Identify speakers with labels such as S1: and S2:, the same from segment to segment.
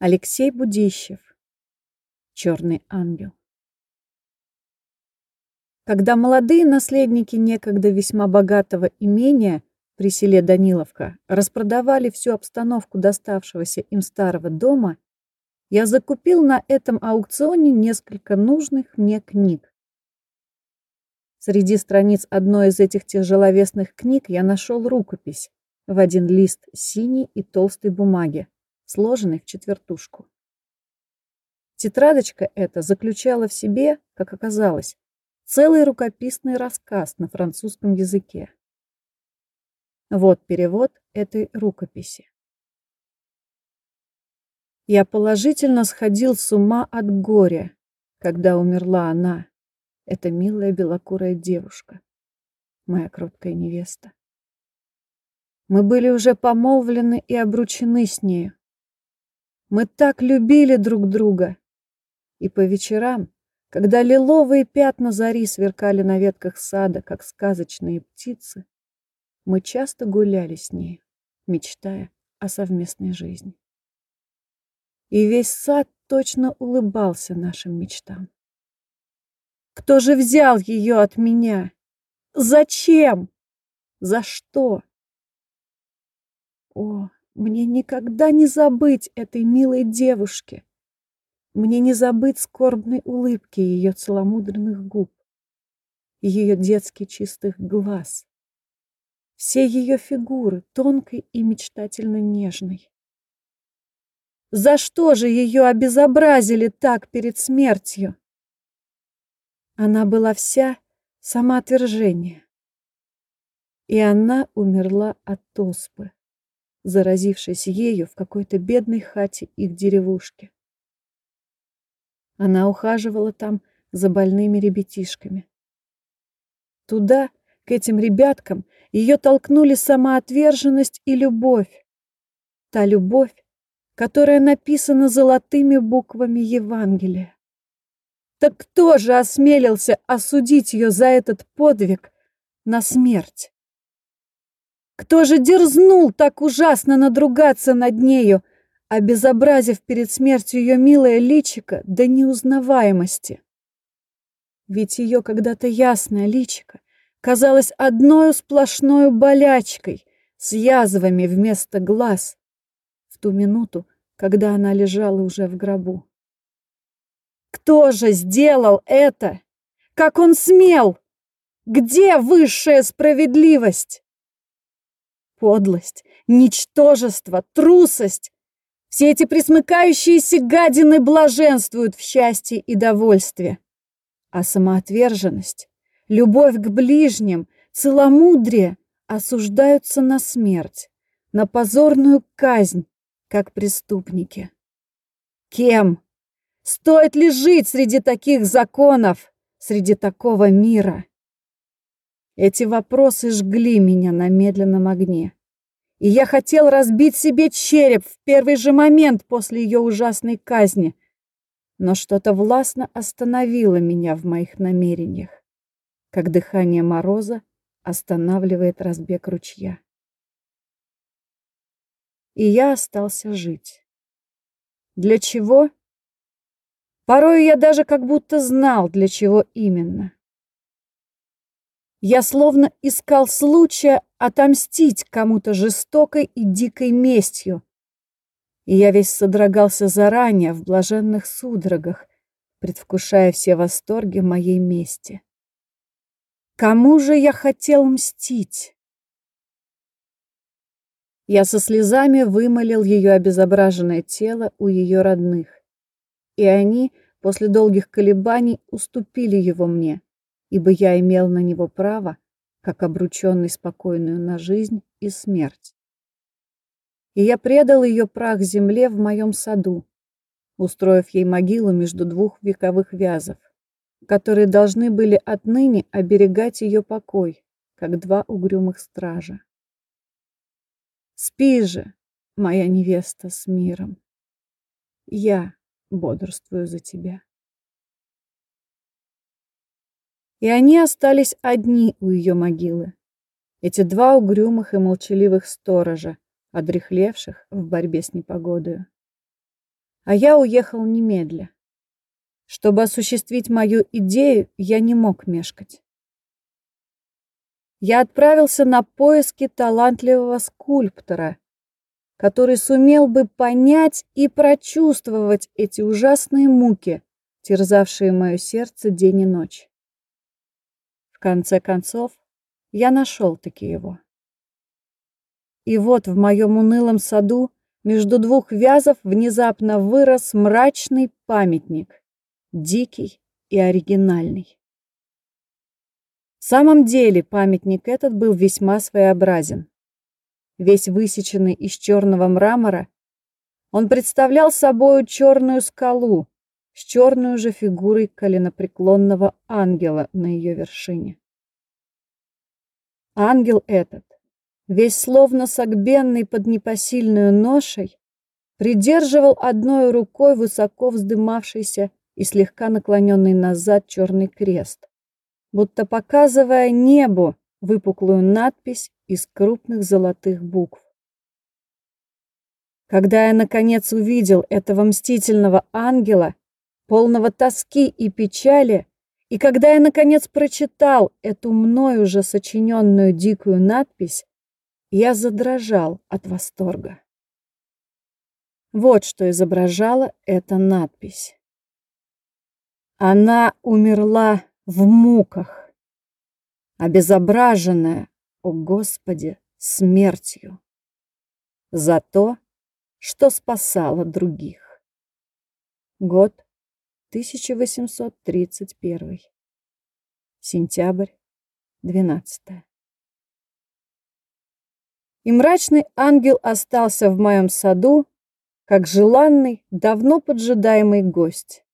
S1: Алексей Будищев. Черный ангел. Когда молодые наследники некогда весьма богатого имения при селе Даниловка распродавали всю обстановку доставшегося им старого дома, я закупил на этом аукционе несколько нужных мне книг. Среди страниц одной из этих тяжеловесных книг я нашел рукопись в один лист синей и толстой бумаги, сложенный в четвертушку. Тетрадочка эта заключала в себе, как оказалось, целый рукописный рассказ на французском языке. Вот перевод этой рукописи. Я положительно сходил с ума от горя, когда умерла она, эта милая белокурая девушка, моя кроткая невеста. Мы были уже помолвлены и обручены с нею. Мы так любили друг друга. И по вечерам, когда лиловые пятна зари сверкали на ветках сада, как сказочные птицы, мы часто гуляли с ней, мечтая о совместной жизни. И весь сад точно улыбался нашим мечтам. Кто же взял ее от меня? Зачем? За что? О, мне никогда не забыть этой милой девушки. Мне не забыть скорбной улыбки ее целомудренных губ, ее детски чистых глаз, все ее фигуры, тонкой и мечтательно нежной. За что же ее обезобразили так перед смертью? Она была вся самоотвержение. И она умерла от оспы заразившись ею в какой-то бедной хате их деревушки. Она ухаживала там за больными ребятишками. Туда, к этим ребяткам, ее толкнули самоотверженность и любовь. Та любовь, которая написана золотыми буквами Евангелия. Так кто же осмелился осудить ее за этот подвиг на смерть? Кто же дерзнул так ужасно надругаться над нею, обезобразив перед смертью ее милое личико до неузнаваемости? Ведь ее когда-то ясное личико казалось одной сплошной болячкой с язвами вместо глаз в ту минуту, когда она лежала уже в гробу. Кто же сделал это? Как он смел? Где высшая справедливость? Подлость, ничтожество, трусость. Все эти присмыкающиеся гадины блаженствуют в счастье и довольстве. А самоотверженность, любовь к ближним, целомудрие осуждаются на смерть, на позорную казнь, как преступники. Кем? Стоит ли жить среди таких законов, среди такого мира? Эти вопросы жгли меня на медленном огне. И я хотел разбить себе череп в первый же момент после ее ужасной казни. Но что-то властно остановило меня в моих намерениях, как дыхание мороза останавливает разбег ручья. И я остался жить. Для чего? Порой я даже как будто знал, для чего именно. Я словно искал случая отомстить кому-то жестокой и дикой местью. И я весь содрогался заранее в блаженных судорогах, предвкушая все восторги моей мести. Кому же я хотел мстить? Я со слезами вымолил ее обезображенное тело у ее родных, и они после долгих колебаний уступили его мне ибо я имел на него право, как обрученный спокойную на жизнь и смерть. И я предал ее прах земле в моем саду, устроив ей могилу между двух вековых вязов, которые должны были отныне оберегать ее покой, как два угрюмых стража. Спи же, моя невеста с миром. Я бодрствую за тебя. И они остались одни у ее могилы. Эти два угрюмых и молчаливых сторожа, одрехлевших в борьбе с непогодою. а я уехал немедля. Чтобы осуществить мою идею, я не мог мешкать. Я отправился на поиски талантливого скульптора, который сумел бы понять и прочувствовать эти ужасные муки, терзавшие мое сердце день и ночь. В конце концов, я нашел-таки его. И вот в моем унылом саду между двух вязов внезапно вырос мрачный памятник, дикий и оригинальный. В самом деле памятник этот был весьма своеобразен. Весь высеченный из черного мрамора, он представлял собою черную скалу с черной же фигурой коленопреклонного ангела на ее вершине. Ангел этот весь словно согбенный под непосильную ношей, придерживал одной рукой высоко вздымавшийся и слегка наклоненный назад черный крест, будто показывая небу выпуклую надпись из крупных золотых букв. Когда я, наконец, увидел этого мстительного ангела, полного тоски и печали, и когда я, наконец, прочитал эту мною уже сочиненную дикую надпись, я задрожал от восторга. Вот что изображала эта надпись. Она умерла в муках, обезображенная, о Господи, смертью, за то, что спасала других. Год 1831. Сентябрь 12 и мрачный ангел остался в моем саду, как желанный, давно поджидаемый гость.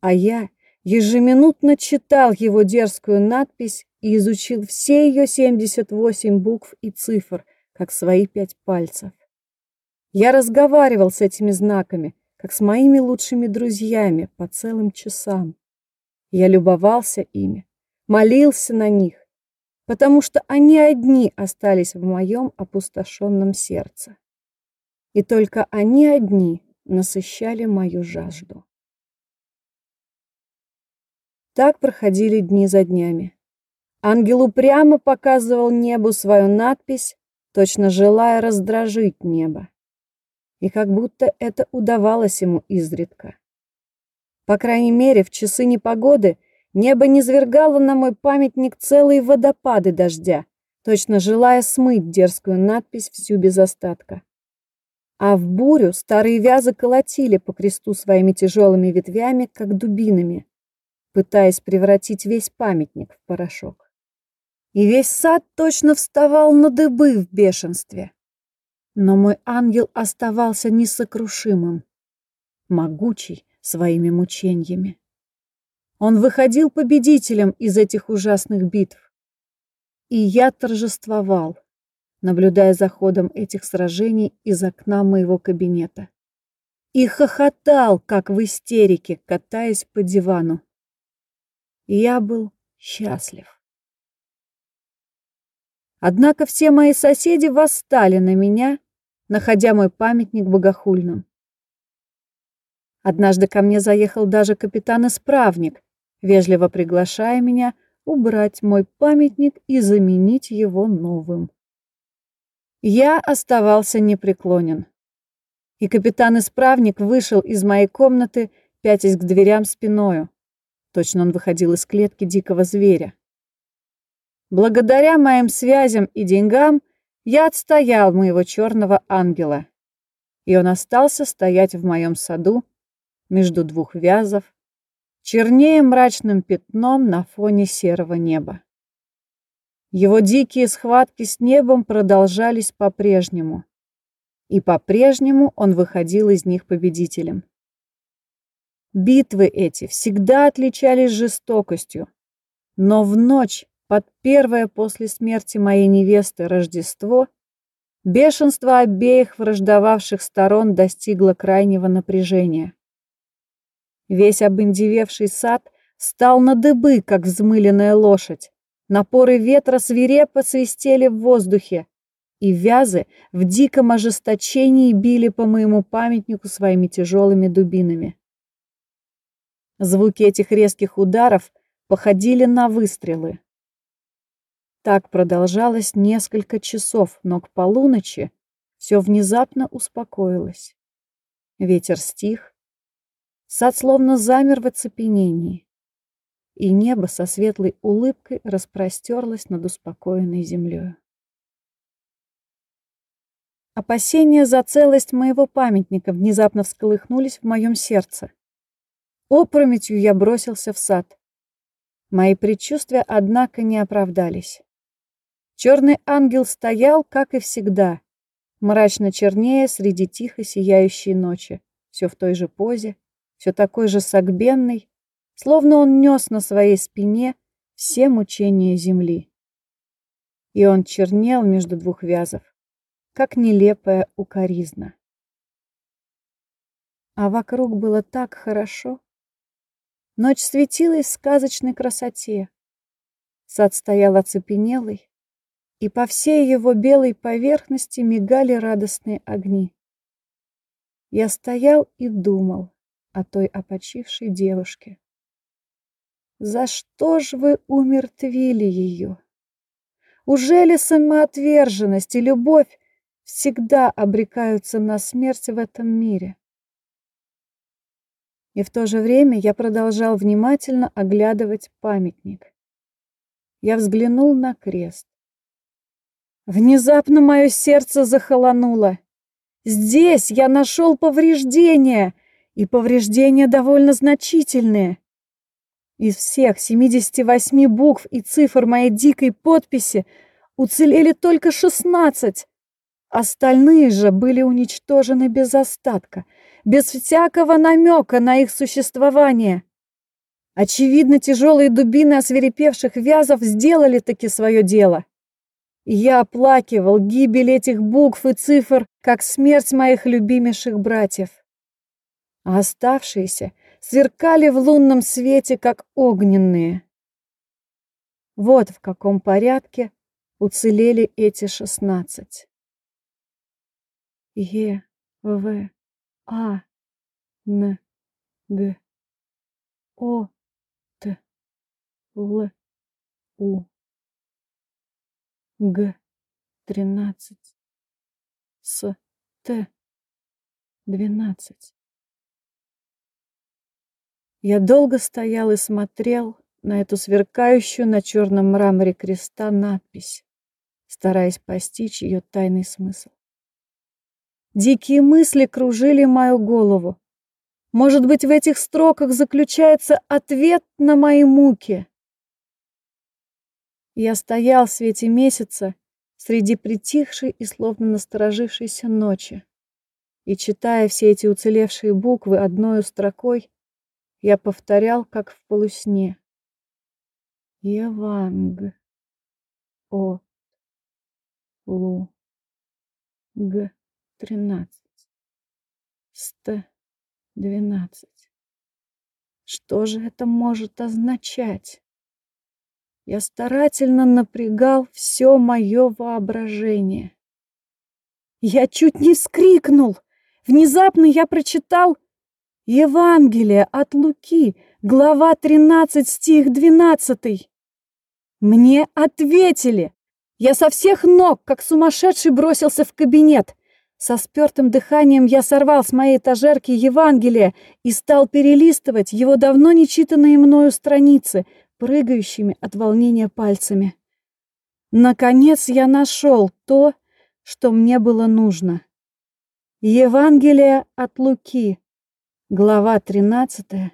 S1: А я ежеминутно читал его дерзкую надпись и изучил все ее 78 букв и цифр, как свои пять пальцев. Я разговаривал с этими знаками, как с моими лучшими друзьями, по целым часам. Я любовался ими, молился на них, потому что они одни остались в моем опустошенном сердце. И только они одни насыщали мою жажду. Так проходили дни за днями. Ангел упрямо показывал небу свою надпись, точно желая раздражить небо. И как будто это удавалось ему изредка. По крайней мере, в часы непогоды Небо низвергало на мой памятник целые водопады дождя, точно желая смыть дерзкую надпись всю без остатка. А в бурю старые вязы колотили по кресту своими тяжелыми ветвями, как дубинами, пытаясь превратить весь памятник в порошок. И весь сад точно вставал на дыбы в бешенстве. Но мой ангел оставался несокрушимым, могучий своими мучениями. Он выходил победителем из этих ужасных битв. И я торжествовал, наблюдая за ходом этих сражений из окна моего кабинета. И хохотал, как в истерике, катаясь по дивану. я был счастлив. Однако все мои соседи восстали на меня, находя мой памятник богохульным. Однажды ко мне заехал даже капитан-исправник, вежливо приглашая меня убрать мой памятник и заменить его новым. Я оставался непреклонен. И капитан-исправник вышел из моей комнаты, пятясь к дверям спиною. Точно он выходил из клетки дикого зверя. Благодаря моим связям и деньгам я отстоял моего черного ангела, и он остался стоять в моем саду между двух вязов, чернее мрачным пятном на фоне серого неба. Его дикие схватки с небом продолжались по-прежнему, и по-прежнему он выходил из них победителем. Битвы эти всегда отличались жестокостью, но в ночь под первое после смерти моей невесты Рождество бешенство обеих враждовавших сторон достигло крайнего напряжения. Весь обындевевший сад стал на дыбы, как взмыленная лошадь. Напоры ветра свирепо свистели в воздухе, и вязы в диком ожесточении били по моему памятнику своими тяжелыми дубинами. Звуки этих резких ударов походили на выстрелы. Так продолжалось несколько часов, но к полуночи все внезапно успокоилось. Ветер стих, сад словно замер в оцепенении, и небо со светлой улыбкой распростерлось над успокоенной землей. Опасения за целость моего памятника внезапно всколыхнулись в моем сердце. Опрометью я бросился в сад. Мои предчувствия, однако, не оправдались. Черный ангел стоял, как и всегда, мрачно чернее среди тихо сияющей ночи, все в той же позе, все такой же согбенный, словно он нес на своей спине все мучения земли. И он чернел между двух вязов как нелепая укоризна. А вокруг было так хорошо. Ночь светилась в сказочной красоте. Сад стоял оцепенелый, и по всей его белой поверхности мигали радостные огни. Я стоял и думал о той опочившей девушке. За что ж вы умертвили ее? Ужели самоотверженность и любовь всегда обрекаются на смерть в этом мире. И в то же время я продолжал внимательно оглядывать памятник. Я взглянул на крест. Внезапно мое сердце захолонуло. Здесь я нашел повреждения, и повреждения довольно значительные. Из всех 78 букв и цифр моей дикой подписи уцелели только 16. Остальные же были уничтожены без остатка, без всякого намека на их существование. Очевидно, тяжелые дубины осверепевших вязов сделали таки свое дело. Я оплакивал гибель этих букв и цифр, как смерть моих любимейших братьев. А оставшиеся сверкали в лунном свете, как огненные. Вот в каком порядке уцелели эти шестнадцать. Е, В, А, Н, Г, О, Т, Л, У, Г, тринадцать, С, Т, двенадцать. Я долго стоял и смотрел на эту сверкающую на черном мраморе креста надпись, стараясь постичь ее тайный смысл. Дикие мысли кружили мою голову. Может быть, в этих строках заключается ответ на мои муки. Я стоял в свете месяца среди притихшей и словно насторожившейся ночи. И, читая все эти уцелевшие буквы одной строкой, я повторял, как в полусне. Еванг. О. Лу. Г тринадцать. Ст двенадцать. Что же это может означать? Я старательно напрягал все мое воображение. Я чуть не вскрикнул. Внезапно я прочитал Евангелие от Луки, глава 13, стих 12. Мне ответили. Я со всех ног, как сумасшедший, бросился в кабинет. Со спёртым дыханием я сорвал с моей этажерки Евангелие и стал перелистывать его давно нечитанные мною страницы, прыгающими от волнения пальцами. Наконец я нашел то, что мне было нужно. Евангелие от Луки, глава 13,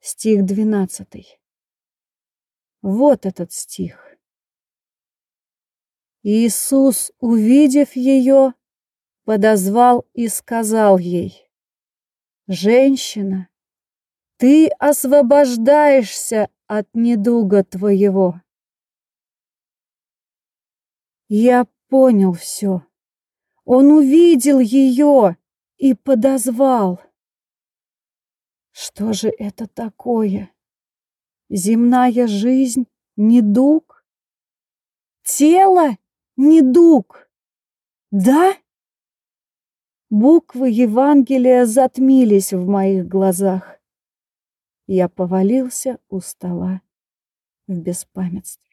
S1: стих 12. Вот этот стих. Иисус, увидев ее, подозвал и сказал ей, «Женщина, ты освобождаешься от недуга твоего». Я понял все. Он увидел ее и подозвал. Что же это такое? Земная жизнь — недуг? Тело — недуг? Да? Буквы Евангелия затмились в моих глазах. Я повалился у стола в беспамятстве.